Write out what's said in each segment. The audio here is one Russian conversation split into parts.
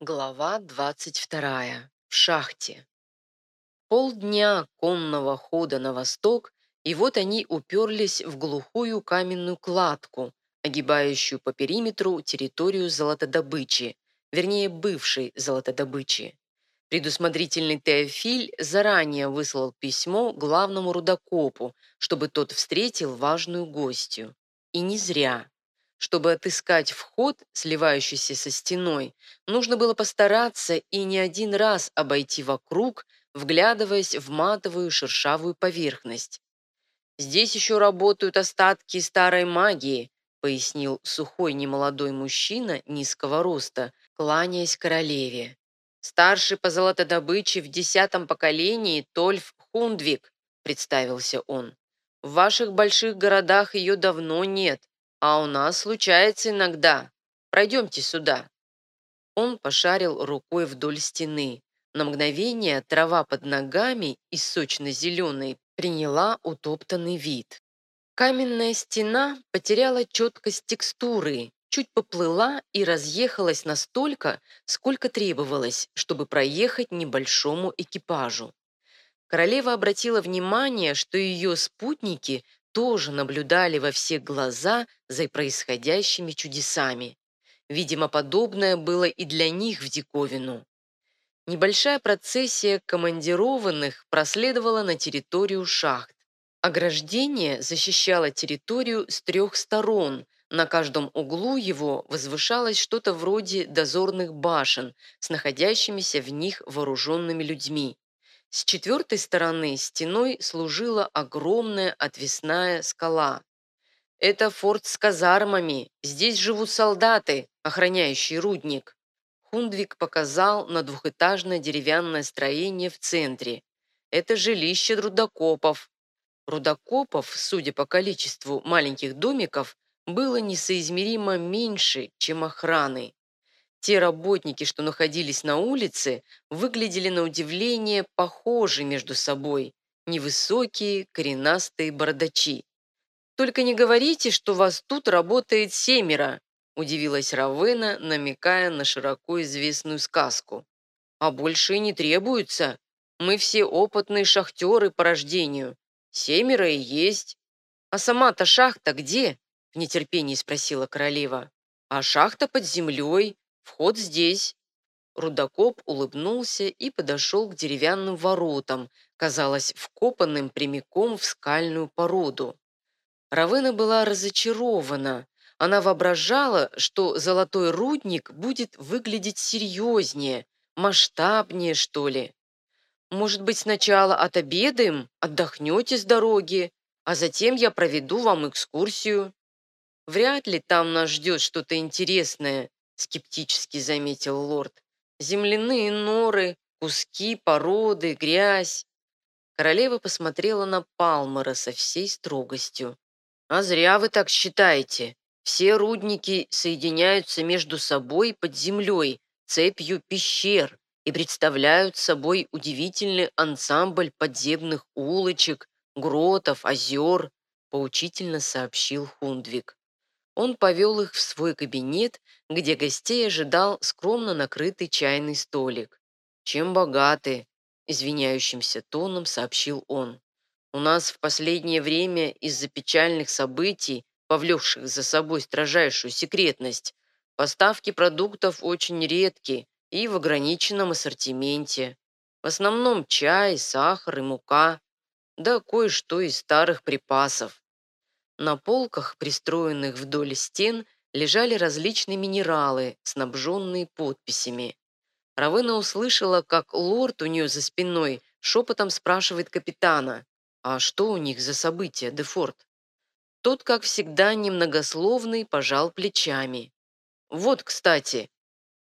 Глава 22. В шахте. Полдня конного хода на восток, и вот они уперлись в глухую каменную кладку, огибающую по периметру территорию золотодобычи, вернее, бывшей золотодобычи. Предусмотрительный Теофиль заранее выслал письмо главному рудокопу, чтобы тот встретил важную гостью. И не зря. Чтобы отыскать вход, сливающийся со стеной, нужно было постараться и не один раз обойти вокруг, вглядываясь в матовую шершавую поверхность. «Здесь еще работают остатки старой магии», пояснил сухой немолодой мужчина низкого роста, кланяясь королеве. «Старший по золотодобыче в десятом поколении Тольф Хундвик», представился он. «В ваших больших городах ее давно нет, а у нас случается иногда. Пройдемте сюда». Он пошарил рукой вдоль стены. На мгновение трава под ногами из сочно-зеленой приняла утоптанный вид. Каменная стена потеряла четкость текстуры, чуть поплыла и разъехалась настолько, сколько требовалось, чтобы проехать небольшому экипажу. Королева обратила внимание, что ее спутники тоже наблюдали во все глаза за происходящими чудесами. Видимо, подобное было и для них в диковину. Небольшая процессия командированных проследовала на территорию шахт. Ограждение защищало территорию с трех сторон. На каждом углу его возвышалось что-то вроде дозорных башен с находящимися в них вооруженными людьми. С четвертой стороны стеной служила огромная отвесная скала. «Это форт с казармами. Здесь живут солдаты, охраняющие рудник». Хундвик показал на двухэтажное деревянное строение в центре. «Это жилище рудокопов». Рудокопов, судя по количеству маленьких домиков, было несоизмеримо меньше, чем охраны. Те работники, что находились на улице, выглядели на удивление похожи между собой. Невысокие, коренастые бородачи. «Только не говорите, что вас тут работает семеро», удивилась Равена, намекая на широко известную сказку. «А больше и не требуется. Мы все опытные шахтеры по рождению. Семеро и есть». «А сама-то шахта где?» в нетерпении спросила королева. «А шахта под землей, Вход здесь». Рудокоп улыбнулся и подошел к деревянным воротам, казалось, вкопанным прямиком в скальную породу. Равена была разочарована. Она воображала, что золотой рудник будет выглядеть серьезнее, масштабнее, что ли. Может быть, сначала отобедаем, отдохнете с дороги, а затем я проведу вам экскурсию. Вряд ли там нас ждет что-то интересное, скептически заметил лорд. Земляные норы, куски, породы, грязь. Королева посмотрела на Палмера со всей строгостью. «А зря вы так считаете. Все рудники соединяются между собой под землей, цепью пещер и представляют собой удивительный ансамбль подземных улочек, гротов, озер», поучительно сообщил Хундвик. Он повел их в свой кабинет, где гостей ожидал скромно накрытый чайный столик. «Чем богаты?» – извиняющимся тоном сообщил он. «У нас в последнее время из-за печальных событий, повлекших за собой строжайшую секретность, поставки продуктов очень редки и в ограниченном ассортименте. В основном чай, сахар и мука, да кое-что из старых припасов. На полках, пристроенных вдоль стен, лежали различные минералы, снабженные подписями. Равена услышала, как лорд у нее за спиной шепотом спрашивает капитана, «А что у них за события, Дефорт?» Тот, как всегда, немногословный, пожал плечами. «Вот, кстати».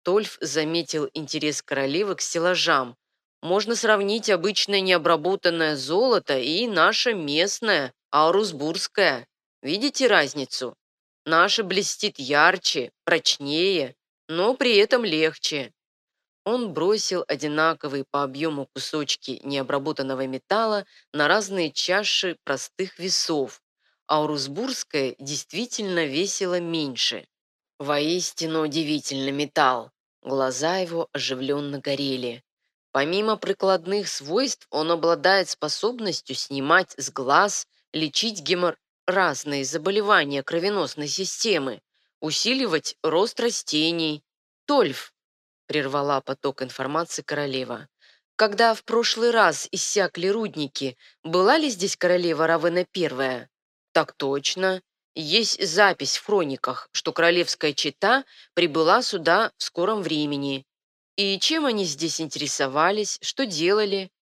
Тольф заметил интерес королевы к стеллажам. «Можно сравнить обычное необработанное золото и наше местное, аурусбургское. Видите разницу? Наше блестит ярче, прочнее, но при этом легче. Он бросил одинаковые по объему кусочки необработанного металла на разные чаши простых весов, а Урусбургская действительно весила меньше. Воистину удивительный металл. Глаза его оживленно горели. Помимо прикладных свойств, он обладает способностью снимать с глаз, лечить гемор... разные заболевания кровеносной системы, усиливать рост растений. Тольф, прервала поток информации королева. Когда в прошлый раз иссякли рудники, была ли здесь королева Равена Первая? Так точно. Есть запись в хрониках, что королевская чета прибыла сюда в скором времени. И чем они здесь интересовались, что делали?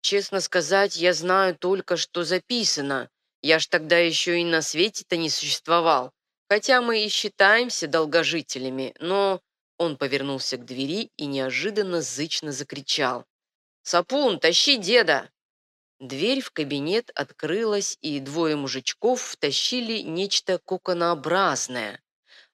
Честно сказать, я знаю только, что записано. Я ж тогда еще и на свете-то не существовал. Хотя мы и считаемся долгожителями, но... Он повернулся к двери и неожиданно зычно закричал. «Сапун, тащи деда!» Дверь в кабинет открылась, и двое мужичков втащили нечто коконообразное.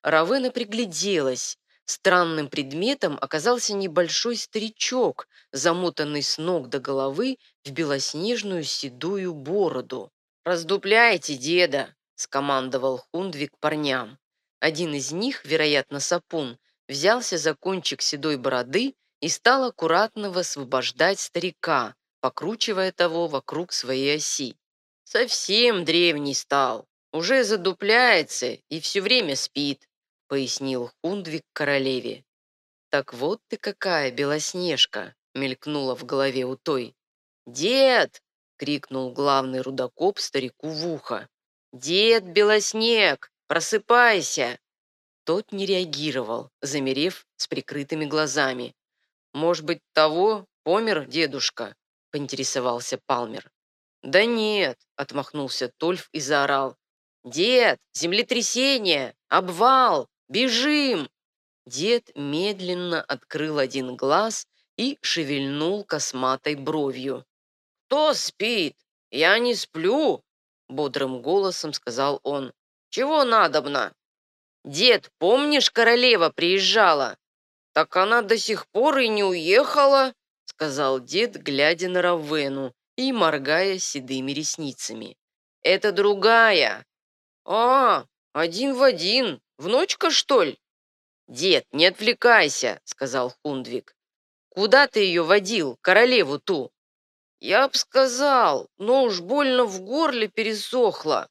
Равена пригляделась. Странным предметом оказался небольшой старичок, замотанный с ног до головы в белоснежную седую бороду. «Раздупляйте, деда!» – скомандовал Хундвик парням. Один из них, вероятно, Сапун, взялся за кончик седой бороды и стал аккуратно высвобождать старика, покручивая того вокруг своей оси. «Совсем древний стал, уже задупляется и все время спит», пояснил Хундвик королеве. «Так вот ты какая, Белоснежка!» мелькнула в голове у той. «Дед!» — крикнул главный рудокоп старику в ухо. «Дед Белоснег, просыпайся!» Тот не реагировал, замерев с прикрытыми глазами. «Может быть, того помер дедушка?» поинтересовался Палмер. «Да нет», — отмахнулся Тольф и заорал. «Дед, землетрясение! Обвал! Бежим!» Дед медленно открыл один глаз и шевельнул косматой бровью. «Кто спит? Я не сплю!» Бодрым голосом сказал он. «Чего надобно?» «Дед, помнишь, королева приезжала?» «Так она до сих пор и не уехала!» сказал дед, глядя на Равену и моргая седыми ресницами. «Это другая!» «А, один в один! Внучка, что ли?» «Дед, не отвлекайся!» — сказал Хундвик. «Куда ты ее водил, королеву ту?» «Я б сказал, но уж больно в горле пересохло!»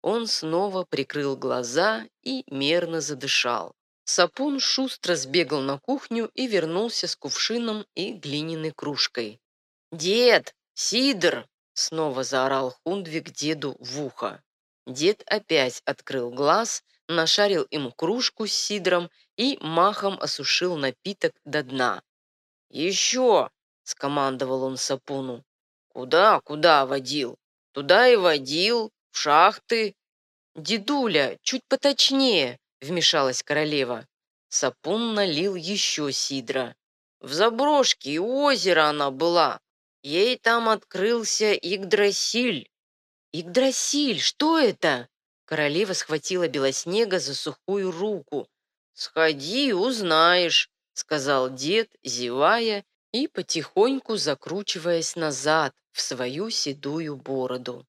Он снова прикрыл глаза и мерно задышал. Сапун шустро сбегал на кухню и вернулся с кувшином и глиняной кружкой. «Дед! Сидор!» — снова заорал Хундвик деду в ухо. Дед опять открыл глаз, нашарил им кружку с сидром и махом осушил напиток до дна. «Еще!» — скомандовал он Сапуну. «Куда, куда водил? Туда и водил, в шахты». «Дедуля, чуть поточнее!» вмешалась королева. Сапун налил еще сидра. В заброшке у озера она была. Ей там открылся Игдрасиль. Игдрасиль, что это? Королева схватила Белоснега за сухую руку. «Сходи, узнаешь», — сказал дед, зевая и потихоньку закручиваясь назад в свою седую бороду.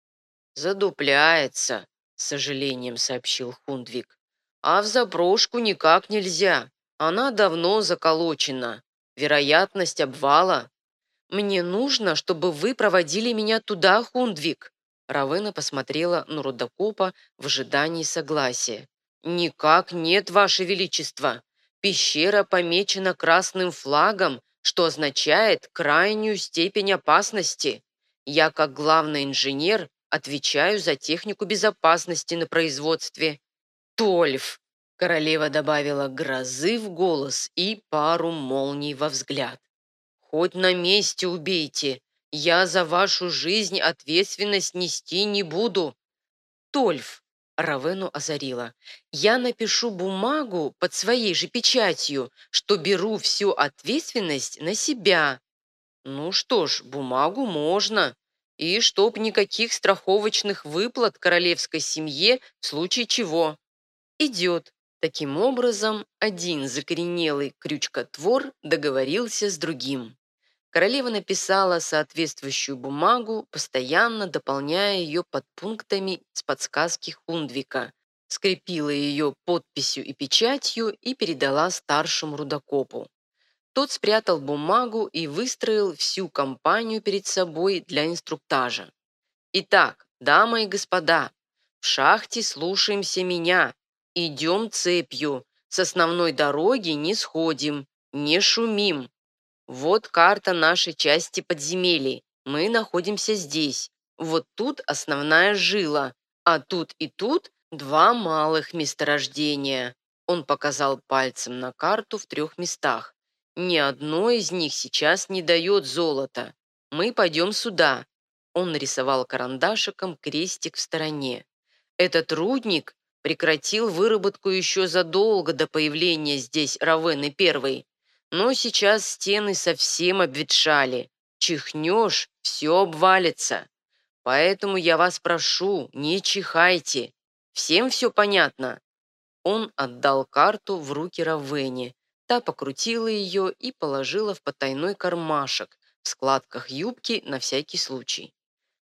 «Задупляется», — с сожалением сообщил Хундвик. А в заброшку никак нельзя. Она давно заколочена. Вероятность обвала. Мне нужно, чтобы вы проводили меня туда, Хундвик. Равена посмотрела на Рудокопа в ожидании согласия. «Никак нет, Ваше Величество. Пещера помечена красным флагом, что означает крайнюю степень опасности. Я, как главный инженер, отвечаю за технику безопасности на производстве. Тольф!» Королева добавила грозы в голос и пару молний во взгляд. «Хоть на месте убейте, я за вашу жизнь ответственность нести не буду». «Тольф!» — Равену озарила. «Я напишу бумагу под своей же печатью, что беру всю ответственность на себя». «Ну что ж, бумагу можно. И чтоб никаких страховочных выплат королевской семье в случае чего». «Идет». Таким образом, один закоренелый крючкотвор договорился с другим. Королева написала соответствующую бумагу, постоянно дополняя ее подпунктами с подсказки Хундвика. скрепила ее подписью и печатью и передала старшему рудокопу. Тот спрятал бумагу и выстроил всю компанию перед собой для инструктажа. «Итак, дамы и господа, в шахте слушаемся меня. Идем цепью, с основной дороги не сходим, не шумим. Вот карта нашей части подземелий. Мы находимся здесь. Вот тут основная жила, а тут и тут два малых месторождения. Он показал пальцем на карту в трех местах. Ни одно из них сейчас не дает золота. Мы пойдем сюда. Он нарисовал карандашиком крестик в стороне. Этот рудник прекратил выработку еще задолго до появления здесь Равены Первой. Но сейчас стены совсем обветшали. Чихнешь, все обвалится. Поэтому я вас прошу, не чихайте. Всем все понятно?» Он отдал карту в руки Равене. Та покрутила ее и положила в потайной кармашек в складках юбки на всякий случай.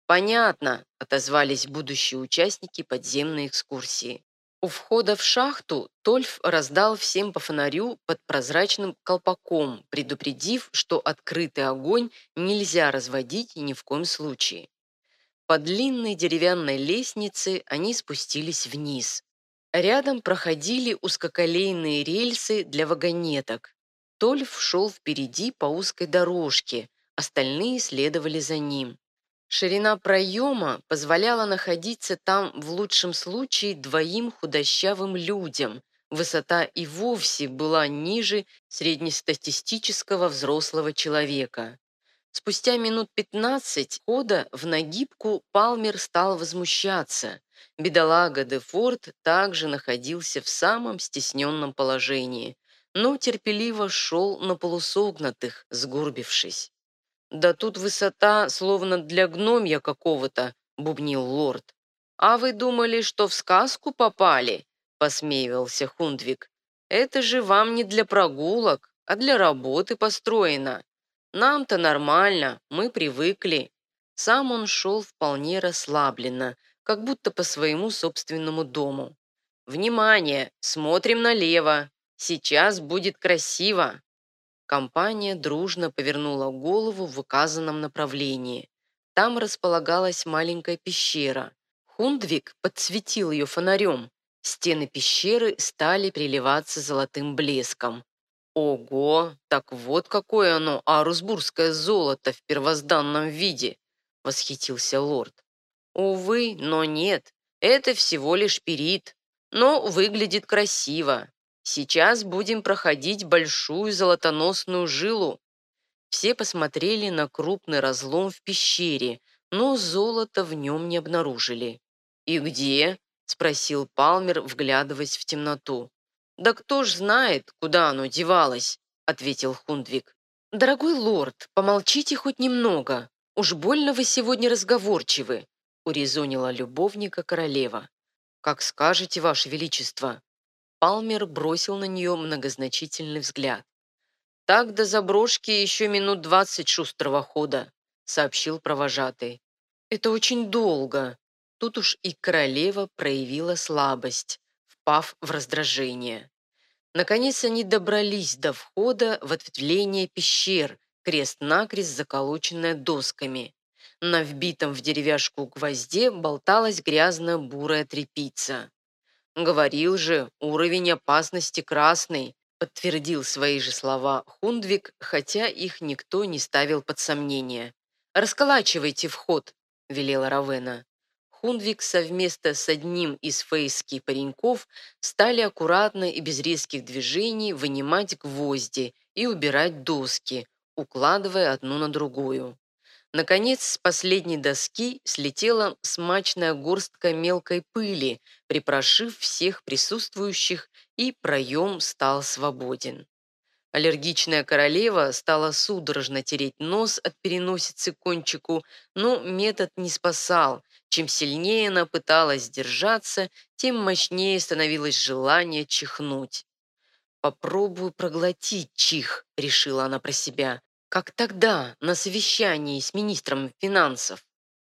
«Понятно», — отозвались будущие участники подземной экскурсии. У входа в шахту Тольф раздал всем по фонарю под прозрачным колпаком, предупредив, что открытый огонь нельзя разводить ни в коем случае. По длинной деревянной лестнице они спустились вниз. Рядом проходили узкоколейные рельсы для вагонеток. Тольф шел впереди по узкой дорожке, остальные следовали за ним. Ширина проема позволяла находиться там в лучшем случае двоим худощавым людям. Высота и вовсе была ниже среднестатистического взрослого человека. Спустя минут 15 хода в нагибку Палмер стал возмущаться. Бедолага Дефорт также находился в самом стесненном положении, но терпеливо шел на полусогнутых, сгорбившись. «Да тут высота, словно для гномья какого-то», — бубнил лорд. «А вы думали, что в сказку попали?» — посмеивался Хундвик. «Это же вам не для прогулок, а для работы построено. Нам-то нормально, мы привыкли». Сам он шел вполне расслабленно, как будто по своему собственному дому. «Внимание! Смотрим налево! Сейчас будет красиво!» Компания дружно повернула голову в указанном направлении. Там располагалась маленькая пещера. Хундвик подсветил ее фонарем. Стены пещеры стали приливаться золотым блеском. «Ого! Так вот какое оно, арусбургское золото в первозданном виде!» — восхитился лорд. «Увы, но нет, это всего лишь перит, но выглядит красиво. Сейчас будем проходить большую золотоносную жилу. Все посмотрели на крупный разлом в пещере, но золота в нем не обнаружили. «И где?» – спросил Палмер, вглядываясь в темноту. «Да кто ж знает, куда оно девалось?» – ответил Хундвик. «Дорогой лорд, помолчите хоть немного. Уж больно вы сегодня разговорчивы», – урезонила любовника королева. «Как скажете, ваше величество», Палмер бросил на нее многозначительный взгляд. «Так до заброшки еще минут двадцать шустрого хода», сообщил провожатый. «Это очень долго». Тут уж и королева проявила слабость, впав в раздражение. Наконец они добрались до входа в ответвление пещер, крест-накрест заколоченное досками. На вбитом в деревяшку гвозде болталась грязная бурая тряпица. «Говорил же, уровень опасности красный», подтвердил свои же слова Хундвик, хотя их никто не ставил под сомнение. «Расколачивайте вход», — велела Равена. Хундвик совместно с одним из фейских пареньков стали аккуратно и без резких движений вынимать гвозди и убирать доски, укладывая одну на другую. Наконец, с последней доски слетела смачная горстка мелкой пыли, припрошив всех присутствующих, и проем стал свободен. Аллергичная королева стала судорожно тереть нос от переносицы к кончику, но метод не спасал. Чем сильнее она пыталась держаться, тем мощнее становилось желание чихнуть. «Попробую проглотить чих», — решила она про себя как тогда на совещании с министром финансов.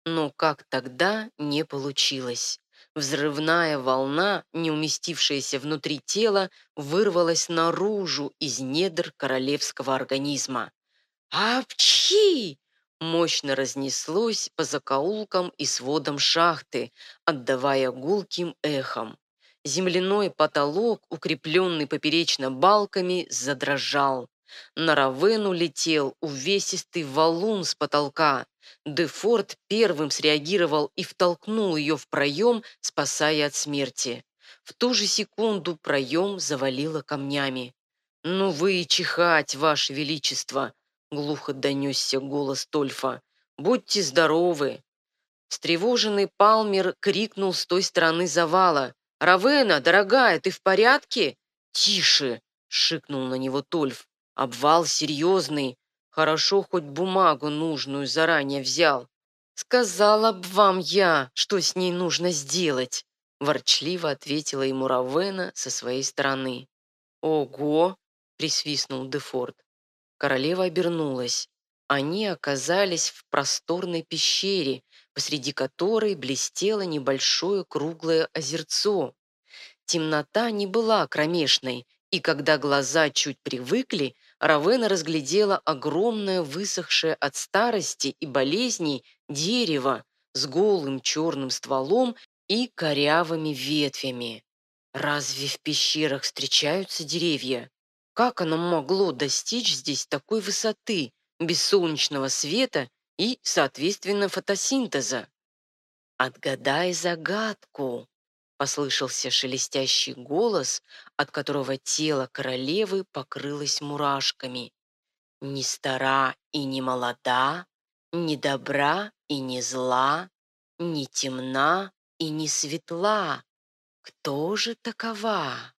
Но как тогда не получилось. Взрывная волна, не уместившаяся внутри тела, вырвалась наружу из недр королевского организма. «Апчхи!» мощно разнеслось по закоулкам и сводам шахты, отдавая гулким эхом. Земляной потолок, укрепленный поперечно балками, задрожал. На Равену летел увесистый валун с потолка. Дефорт первым среагировал и втолкнул ее в проем, спасая от смерти. В ту же секунду проем завалило камнями. «Ну вы и чихать, ваше величество!» глухо донесся голос Тольфа. «Будьте здоровы!» Встревоженный Палмер крикнул с той стороны завала. «Равена, дорогая, ты в порядке?» «Тише!» — шикнул на него Тольф. «Обвал серьезный. Хорошо, хоть бумагу нужную заранее взял. Сказала б вам я, что с ней нужно сделать!» Ворчливо ответила ему Равена со своей стороны. «Ого!» — присвистнул Дефорт. Королева обернулась. Они оказались в просторной пещере, посреди которой блестело небольшое круглое озерцо. Темнота не была кромешной, и когда глаза чуть привыкли, Равена разглядела огромное высохшее от старости и болезней дерево с голым черным стволом и корявыми ветвями. Разве в пещерах встречаются деревья? Как оно могло достичь здесь такой высоты, без солнечного света и, соответственно, фотосинтеза? «Отгадай загадку!» — послышался шелестящий голос, от которого тело королевы покрылось мурашками. «Не стара и не молода, не добра и не зла, не темна и не светла. Кто же такова?»